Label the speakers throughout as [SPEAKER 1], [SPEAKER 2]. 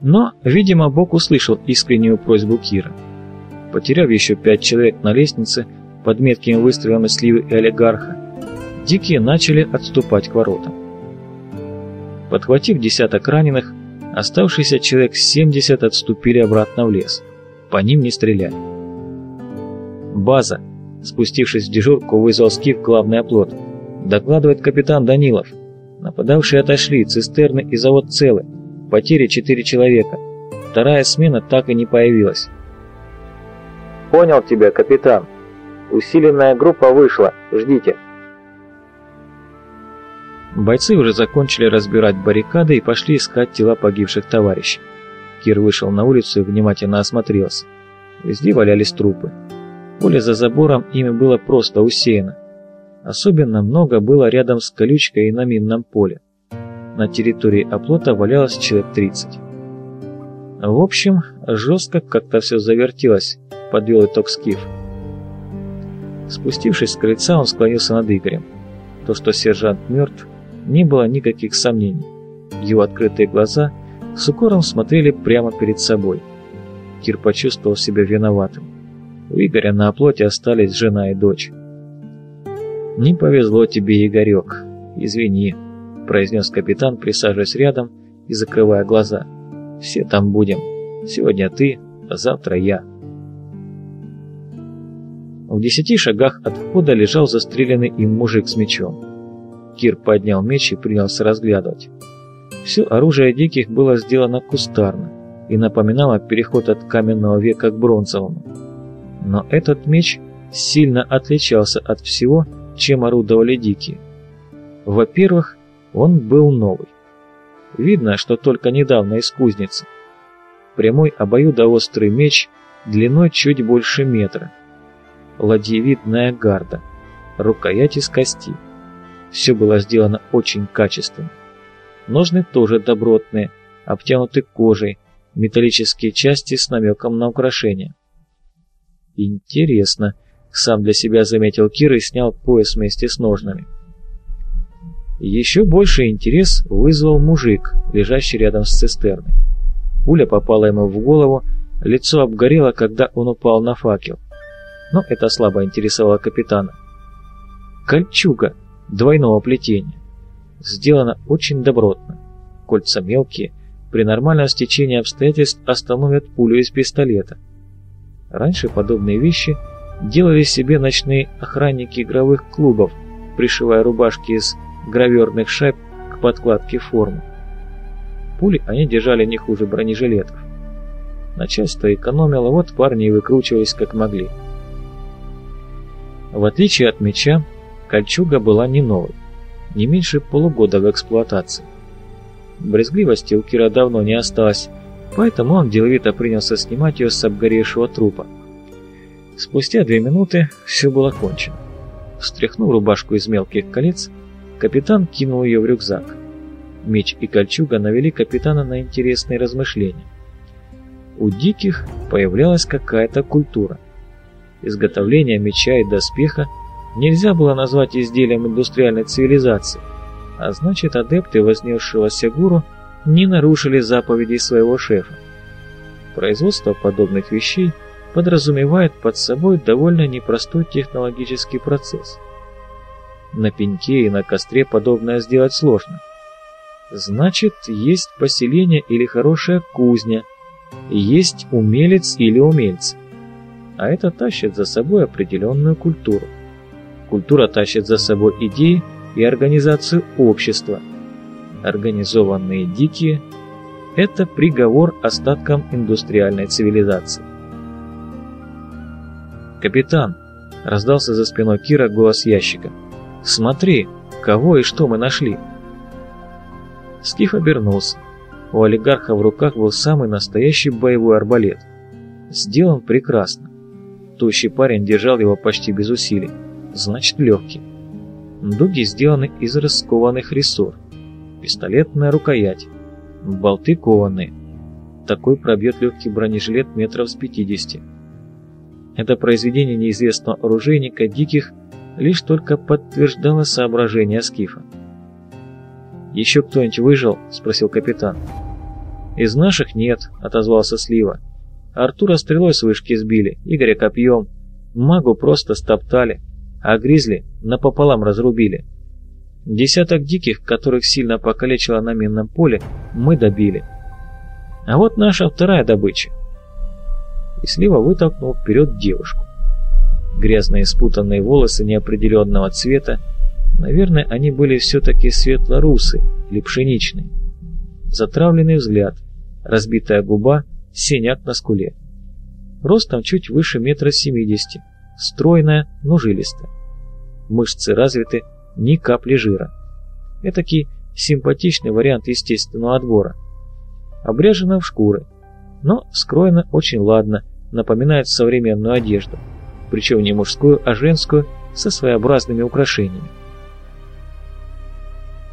[SPEAKER 1] Но, видимо, Бог услышал искреннюю просьбу Кира. Потеряв еще пять человек на лестнице под меткими выстрелами Сливы и Олигарха, дикие начали отступать к воротам. Подхватив десяток раненых, оставшиеся человек 70 отступили обратно в лес. По ним не стреляли. «База!» Спустившись в дежурку, вызвал скиф главный оплот. «Докладывает капитан Данилов. Нападавшие отошли, цистерны и завод целы. Потери четыре человека. Вторая смена так и не появилась».
[SPEAKER 2] «Понял тебя, капитан. Усиленная группа вышла. Ждите».
[SPEAKER 1] Бойцы уже закончили разбирать баррикады и пошли искать тела погибших товарищей. Кир вышел на улицу и внимательно осмотрелся. Везде валялись трупы. Поле за забором ими было просто усеяно. Особенно много было рядом с колючкой и на минном поле. На территории оплота валялось человек 30. В общем, жестко как-то все завертелось, подвел итог Скиф. Спустившись с крыльца, он склонился над Игорем. То, что сержант мертв, не было никаких сомнений. Его открытые глаза с укором смотрели прямо перед собой. Кир почувствовал себя виноватым. У Игоря на оплоте остались жена и дочь. «Не повезло тебе, Игорек. Извини», — произнес капитан, присаживаясь рядом и закрывая глаза. «Все там будем. Сегодня ты, а завтра я». В десяти шагах от входа лежал застреленный им мужик с мечом. Кир поднял меч и принялся разглядывать. Все оружие диких было сделано кустарно и напоминало переход от каменного века к бронзовому. Но этот меч сильно отличался от всего, чем орудовали дикие. Во-первых, он был новый. Видно, что только недавно из кузницы. Прямой обоюдоострый меч длиной чуть больше метра. Ладьевидная гарда, рукоять из кости. Все было сделано очень качественно. Ножны тоже добротные, обтянуты кожей, металлические части с намеком на украшение. Интересно, сам для себя заметил Кир и снял пояс вместе с ножнами. Еще больше интерес вызвал мужик, лежащий рядом с цистерной. Пуля попала ему в голову, лицо обгорело, когда он упал на факел. Но это слабо интересовало капитана. Кольчуга двойного плетения. Сделано очень добротно. Кольца мелкие, при нормальном стечении обстоятельств остановят пулю из пистолета. Раньше подобные вещи делали себе ночные охранники игровых клубов, пришивая рубашки из граверных шайб к подкладке формы. Пули они держали не хуже бронежилетов. Начальство экономило, вот парни и выкручивались как могли. В отличие от меча, Кольчуга была не новой, не меньше полугода в эксплуатации. Брезгливости у Кира давно не осталось, поэтому он деловито принялся снимать ее с обгоревшего трупа. Спустя две минуты все было кончено. Встряхнув рубашку из мелких колец, капитан кинул ее в рюкзак. Меч и кольчуга навели капитана на интересные размышления. У диких появлялась какая-то культура. Изготовление меча и доспеха – нельзя было назвать изделием индустриальной цивилизации, а значит адепты вознесшегося гуру не нарушили заповедей своего шефа. Производство подобных вещей подразумевает под собой довольно непростой технологический процесс. На пеньке и на костре подобное сделать сложно. Значит, есть поселение или хорошая кузня, есть умелец или умельцы. А это тащит за собой определенную культуру. Культура тащит за собой идеи и организацию общества. Организованные дикие – это приговор остаткам индустриальной цивилизации. «Капитан!» – раздался за спиной Кира голос ящика. «Смотри, кого и что мы нашли!» Скиф обернулся. У олигарха в руках был самый настоящий боевой арбалет. Сделан прекрасно. Тощий парень держал его почти без усилий значит легкий. Дуги сделаны из раскованных рессор. Пистолетная рукоять. Болты кованые. Такой пробьет легкий бронежилет метров с 50. Это произведение неизвестного оружейника диких лишь только подтверждало соображения Скифа. «Еще кто-нибудь выжил?» – спросил капитан. «Из наших нет», — отозвался Слива. «Артура стрелой с вышки сбили, Игоря копьем. Магу просто стоптали, а Гризли напополам разрубили. Десяток диких, которых сильно покалечило на минном поле, мы добили. А вот наша вторая добыча». И Слива вытолкнул вперед девушку. Грязные спутанные волосы неопределенного цвета, наверное, они были все-таки светло-русые или пшеничные. Затравленный взгляд, разбитая губа, синяк на скуле. Ростом чуть выше метра семидесяти, стройная, но жилистая. Мышцы развиты, ни капли жира. Этакий симпатичный вариант естественного отбора. Обряжена в шкуры, но скроена очень ладно, напоминает современную одежду причем не мужскую, а женскую, со своеобразными украшениями.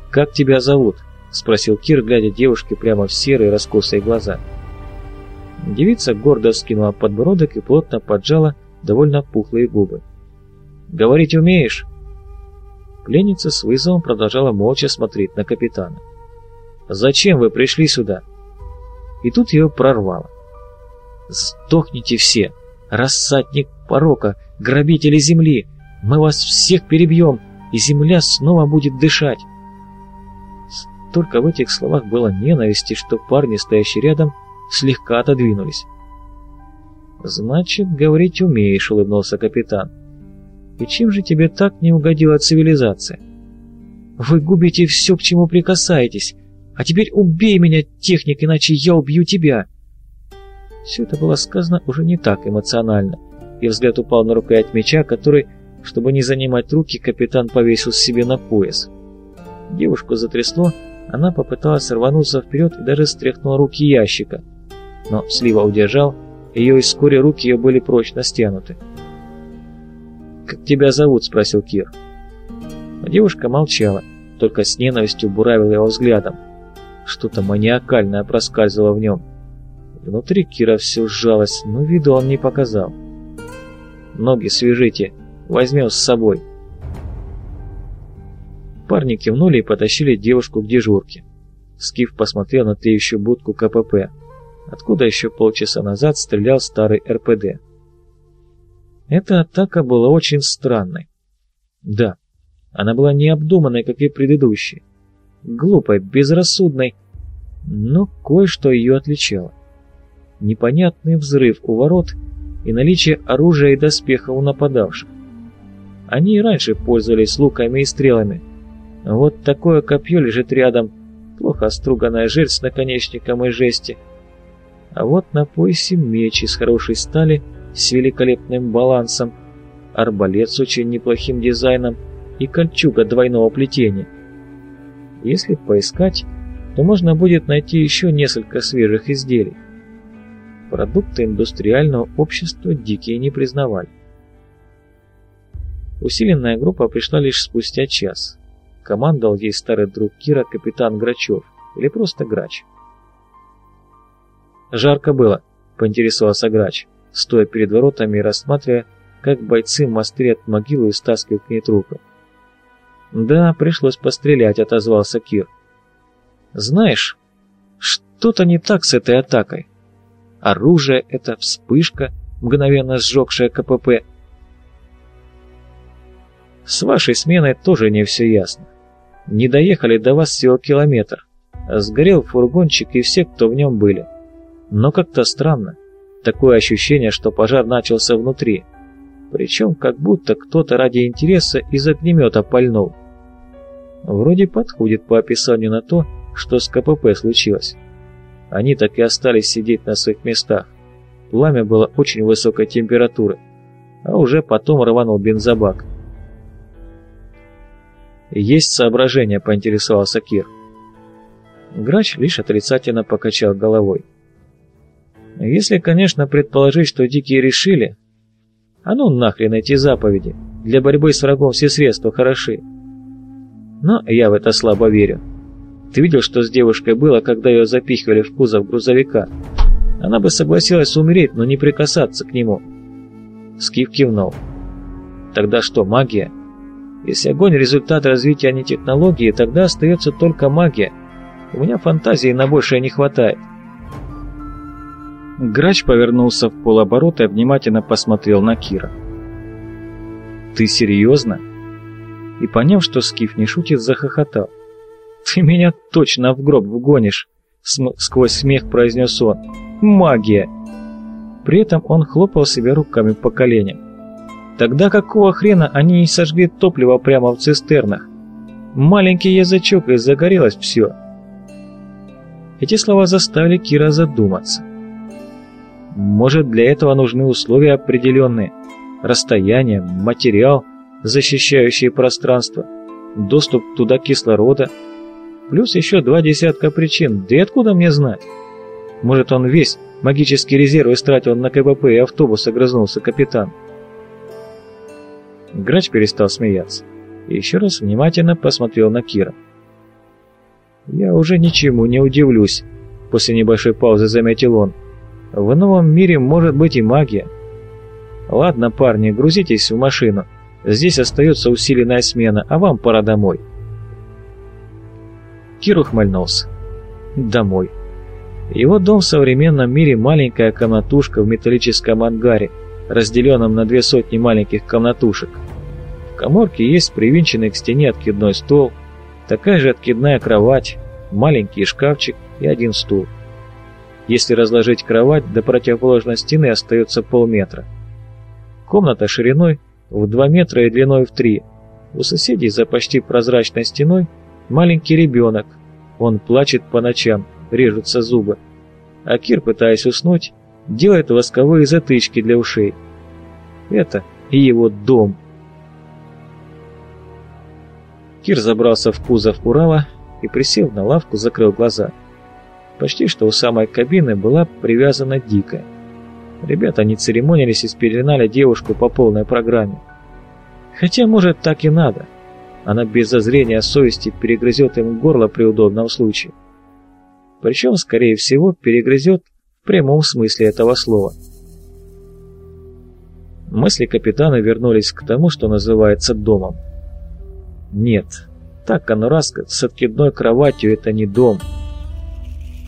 [SPEAKER 1] «Как тебя зовут?» — спросил Кир, глядя девушке прямо в серые раскосые глаза. Девица гордо скинула подбородок и плотно поджала довольно пухлые губы. «Говорить умеешь?» Пленница с вызовом продолжала молча смотреть на капитана. «Зачем вы пришли сюда?» И тут ее прорвало. «Сдохните все! Рассадник порока, грабители земли! Мы вас всех перебьем, и земля снова будет дышать!» Только в этих словах было ненависти, что парни, стоящие рядом, слегка отодвинулись. «Значит, говорить умеешь», — улыбнулся капитан. «И чем же тебе так не угодила цивилизация? Вы губите все, к чему прикасаетесь, а теперь убей меня, техник, иначе я убью тебя!» Все это было сказано уже не так эмоционально, и взгляд упал на рукоять меча, который, чтобы не занимать руки, капитан повесил себе на пояс. Девушку затрясло, она попыталась рвануться вперед и даже стряхнула руки ящика. Но Слива удержал, ее и вскоре руки ее были прочно стянуты. «Как тебя зовут?» – спросил Кир. А девушка молчала, только с ненавистью буравила его взглядом. Что-то маниакальное проскальзывало в нем – Внутри Кира все сжалось, но виду он не показал. «Ноги свяжите, возьмем с собой». Парни кивнули и потащили девушку к дежурке. Скиф посмотрел на тлеющую будку КПП, откуда еще полчаса назад стрелял старый РПД. Эта атака была очень странной. Да, она была необдуманной, как и предыдущие. Глупой, безрассудной, но кое-что ее отличало непонятный взрыв у ворот и наличие оружия и доспеха у нападавших. Они и раньше пользовались луками и стрелами. Вот такое копье лежит рядом, плохо струганная жерть с наконечником из жести. А вот на поясе меч из хорошей стали с великолепным балансом, арбалет с очень неплохим дизайном и кольчуга двойного плетения. Если поискать, то можно будет найти еще несколько свежих изделий. Продукты индустриального общества дикие не признавали. Усиленная группа пришла лишь спустя час. Командовал ей старый друг Кира капитан Грачев, или просто Грач. «Жарко было», — поинтересовался Грач, стоя перед воротами и рассматривая, как бойцы мастерят могилу и стаскивают к ней трупы. «Да, пришлось пострелять», — отозвался Кир. «Знаешь, что-то не так с этой атакой. Оружие — это вспышка, мгновенно сжегшая КПП. С вашей сменой тоже не все ясно. Не доехали до вас всего километр. Сгорел фургончик и все, кто в нем были. Но как-то странно. Такое ощущение, что пожар начался внутри. Причем как будто кто-то ради интереса из огнемета пальнул. Вроде подходит по описанию на то, что с КПП случилось. Они так и остались сидеть на своих местах. Пламя было очень высокой температуры, а уже потом рванул бензобак. «Есть соображение», — поинтересовался Кир. Грач лишь отрицательно покачал головой. «Если, конечно, предположить, что дикие решили, а ну нахрен эти заповеди, для борьбы с врагом все средства хороши. Но я в это слабо верю. Ты видел, что с девушкой было, когда ее запихивали в кузов грузовика? Она бы согласилась умереть, но не прикасаться к нему. Скиф кивнул. Тогда что, магия? Если огонь – результат развития, а не технологии, тогда остается только магия. У меня фантазии на большее не хватает. Грач повернулся в полоборота и внимательно посмотрел на Кира. «Ты серьезно?» И поняв, что Скиф не шутит, захохотал. «Ты меня точно в гроб вгонишь!» Сквозь смех произнес он. «Магия!» При этом он хлопал себя руками по коленям. Тогда какого хрена они не сожгли топливо прямо в цистернах? Маленький язычок и загорелось все. Эти слова заставили Кира задуматься. Может, для этого нужны условия определенные. Расстояние, материал, защищающий пространство, доступ туда кислорода. Плюс еще два десятка причин, да и откуда мне знать? Может, он весь магический резерв истратил на КПП и автобус, огрызнулся капитан. Грач перестал смеяться и еще раз внимательно посмотрел на Кира. «Я уже ничему не удивлюсь», — после небольшой паузы заметил он. «В новом мире может быть и магия». «Ладно, парни, грузитесь в машину. Здесь остается усиленная смена, а вам пора домой». Кир ухмыльнулся. «Домой». Его дом в современном мире маленькая комнатушка в металлическом ангаре, разделенном на две сотни маленьких комнатушек. В коморке есть привинченный к стене откидной стол, такая же откидная кровать, маленький шкафчик и один стул. Если разложить кровать, до противоположной стены остается полметра. Комната шириной в 2 метра и длиной в 3. У соседей за почти прозрачной стеной маленький ребенок. Он плачет по ночам, режутся зубы. А Кир, пытаясь уснуть, делает восковые затычки для ушей. Это и его дом – Кир забрался в кузов Урала и, присев на лавку, закрыл глаза. Почти что у самой кабины была привязана Дикая. Ребята не церемонились и спеленали девушку по полной программе. Хотя, может, так и надо. Она без зазрения совести перегрызет им горло при удобном случае. Причем, скорее всего, перегрызет в прямом смысле этого слова. Мысли капитана вернулись к тому, что называется домом. Нет, так конораска с откидной кроватью это не дом.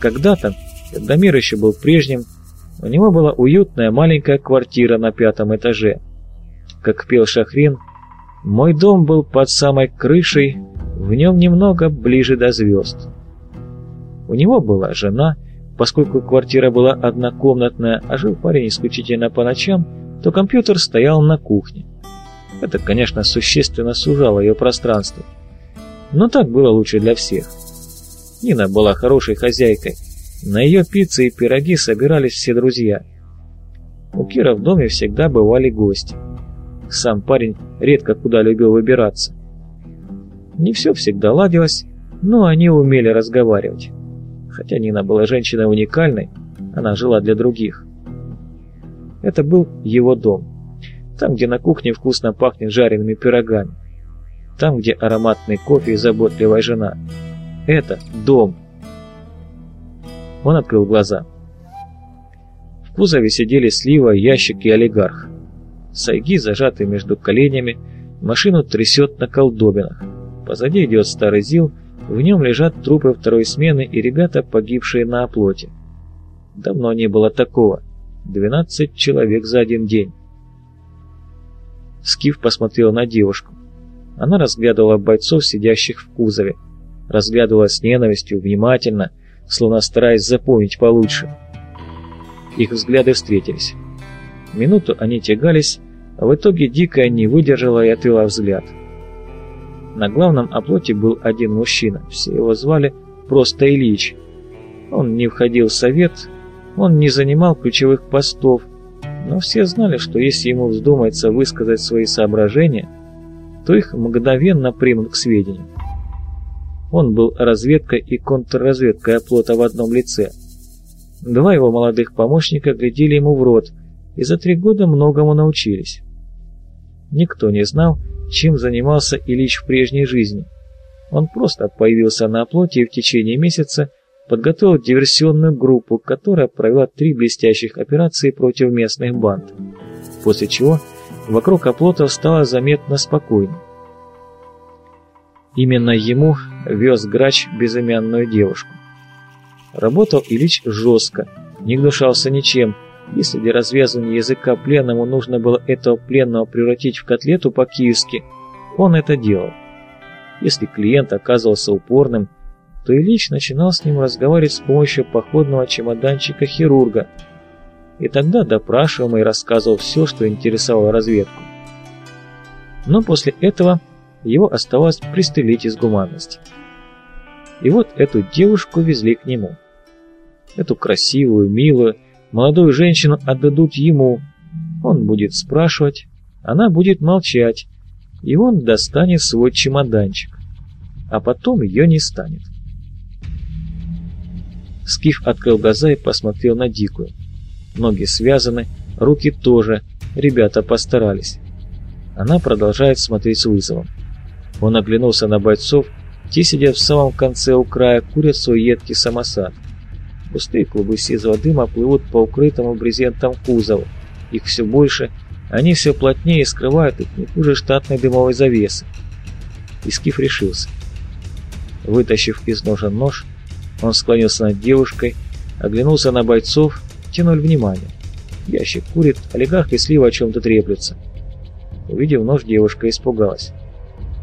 [SPEAKER 1] Когда-то, когда мир еще был прежним, у него была уютная маленькая квартира на пятом этаже. Как пел Шахрин, мой дом был под самой крышей, в нем немного ближе до звезд. У него была жена, поскольку квартира была однокомнатная, а жил парень исключительно по ночам, то компьютер стоял на кухне. Это, конечно, существенно сужало ее пространство. Но так было лучше для всех. Нина была хорошей хозяйкой. На ее пиццы и пироги собирались все друзья. У Кира в доме всегда бывали гости. Сам парень редко куда любил выбираться. Не все всегда ладилось, но они умели разговаривать. Хотя Нина была женщиной уникальной, она жила для других. Это был его дом. Там, где на кухне вкусно пахнет жареными пирогами. Там, где ароматный кофе и заботливая жена. Это дом. Он открыл глаза. В кузове сидели Слива, Ящик и Олигарх. Сайги зажаты между коленями, машину трясет на колдобинах. Позади идет старый ЗИЛ, в нем лежат трупы второй смены и ребята, погибшие на оплоте. Давно не было такого. 12 человек за один день. Скиф посмотрел на девушку. Она разглядывала бойцов, сидящих в кузове. Разглядывала с ненавистью, внимательно, словно стараясь запомнить получше. Их взгляды встретились. Минуту они тягались, а в итоге Дикая не выдержала и отвела взгляд. На главном оплоте был один мужчина, все его звали просто Ильич. Он не входил в совет, он не занимал ключевых постов, но все знали, что если ему вздумается высказать свои соображения, то их мгновенно примут к сведению. Он был разведкой и контрразведкой оплота в одном лице. Два его молодых помощника глядели ему в рот и за три года многому научились. Никто не знал, чем занимался Ильич в прежней жизни. Он просто появился на оплоте и в течение месяца подготовил диверсионную группу, которая провела три блестящих операции против местных банд, после чего вокруг оплотов стало заметно спокойнее. Именно ему вез грач безымянную девушку. Работал Ильич жестко, не гнушался ничем. Если для развязывания языка пленному нужно было этого пленного превратить в котлету по-киевски, он это делал. Если клиент оказывался упорным, то Ильич начинал с ним разговаривать с помощью походного чемоданчика хирурга, и тогда допрашиваемый рассказывал все, что интересовало разведку. Но после этого его оставалось пристрелить из гуманности. И вот эту девушку везли к нему. Эту красивую, милую, молодую женщину отдадут ему. Он будет спрашивать, она будет молчать, и он достанет свой чемоданчик. А потом ее не станет. Скиф открыл глаза и посмотрел на Дикую. Ноги связаны, руки тоже, ребята постарались. Она продолжает смотреть с вызовом. Он оглянулся на бойцов, те сидят в самом конце у края, курят свой едкий самосад. Густые клубы сизого дыма плывут по укрытому брезентом кузову. Их все больше, они все плотнее скрывают их не хуже штатной дымовой завесы. Искиф решился. Вытащив из ножа нож, он склонился над девушкой, оглянулся на бойцов, тянули внимание. Ящик курит, олигарх и слива о чем-то треплются. Увидев нож, девушка испугалась.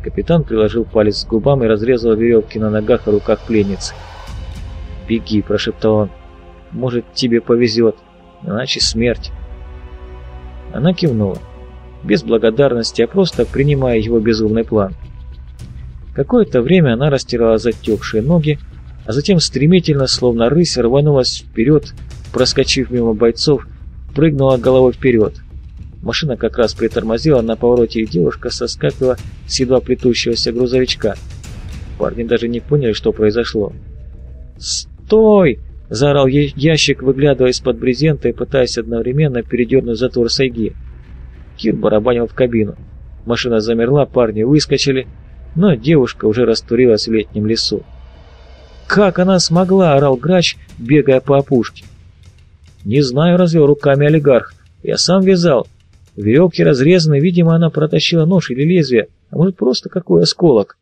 [SPEAKER 1] Капитан приложил палец к губам и разрезал веревки на ногах и руках пленницы. «Беги», — прошептал он. «Может, тебе повезет, иначе смерть». Она кивнула. Без благодарности, а просто принимая его безумный план. Какое-то время она растирала затекшие ноги, а затем стремительно, словно рысь, рванулась вперед, проскочив мимо бойцов, прыгнула головой вперед. Машина как раз притормозила на повороте, и девушка соскакивала с едва плетущегося грузовичка. Парни даже не поняли, что произошло. «Стой!» — заорал ящик, выглядывая из-под брезента и пытаясь одновременно передернуть затвор сайги. Кир барабанил в кабину. Машина замерла, парни выскочили, но девушка уже растворилась в летнем лесу. «Как она смогла?» — орал грач, бегая по опушке. «Не знаю», — развел руками олигарх. «Я сам вязал. Веревки разрезаны, видимо, она протащила нож или лезвие, а может, просто какой осколок».